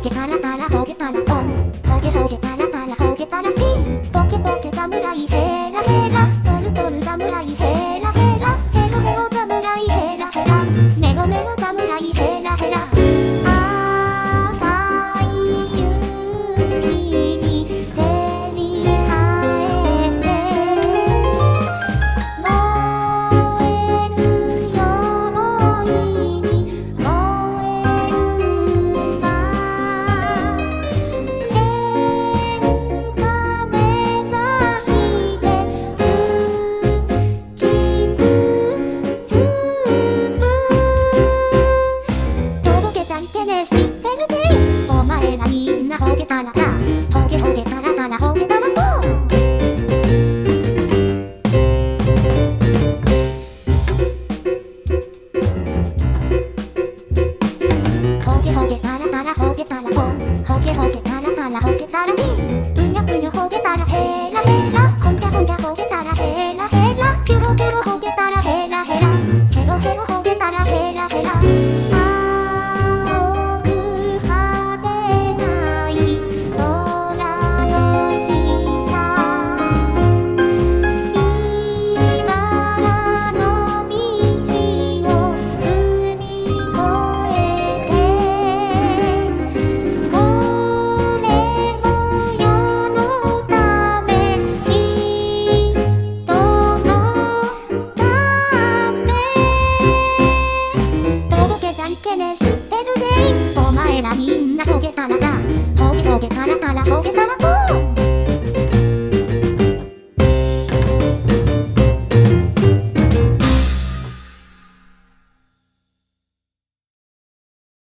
けたらたらほげたらみんなほげたらたほげほげたらたらほげたらぽほげほげたらたらほげたらぽほげほげたらたらぷにゃぷにゃほげたらへらへらほんじゃほんじゃほげたらへらへらケロケロほげたらへらへらケロケロほげたらへらへらってるぜ。お前らみんな焦げたらだ焦げ焦げたらたら焦げたらこー